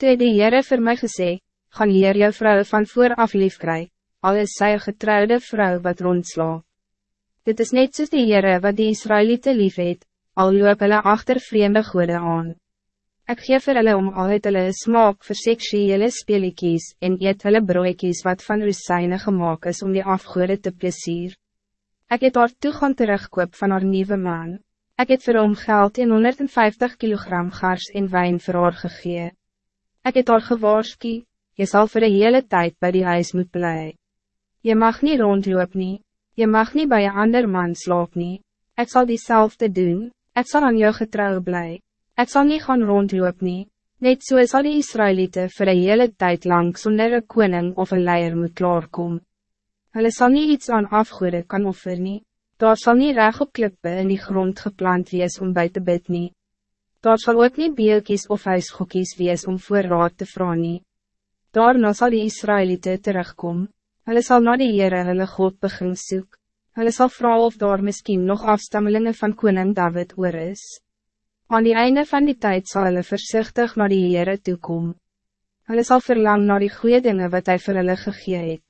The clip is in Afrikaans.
Toe het die Heere vir my gesê, gaan leer jou vrou van vooraf lief kry, al is sy getrouwde vrou wat rondslaap. Dit is net soos die Heere wat die Israëlieten lief het, al loop hulle achter vreemde goede aan. Ik geef vir hulle om al het hulle smaak vir seksuele speeliekies en eet hulle broekies wat van rusijne gemaakt is om die afgoede te plezier. Ik het haar toe gaan terugkoop van haar nieuwe man. Ik het vir hom geld in 150 kilogram gars en wijn vir haar gegee. Ek het haar gewaarskie, je zal voor de hele tijd bij die huis moet blij. Je mag niet rondloop nie, je mag niet bij een ander man slaap nie, ek sal diezelfde doen, ek sal aan jou getrouw blij, ek sal niet gaan rondloop nie, net so sal die Israëlieten voor de hele tijd lang zonder een koning of een leier moet klaarkom. Hulle sal niet iets aan afgoede kan offer nie, daar sal nie reg op klippe in die grond geplant wees om bij te bid nie. Daar sal ook nie beelkies of huisgoekies wees om voor raad te vragen nie. Daarna sal die Israëlieten terugkom, hulle sal na die Heere hulle God begin soek, hulle sal vragen of daar misschien nog afstammelingen van koning David oor is. Aan die einde van die tijd zal hulle voorzichtig naar die Heere toekom. Hulle sal verlang naar die goede dingen wat hij vir hulle gegee het.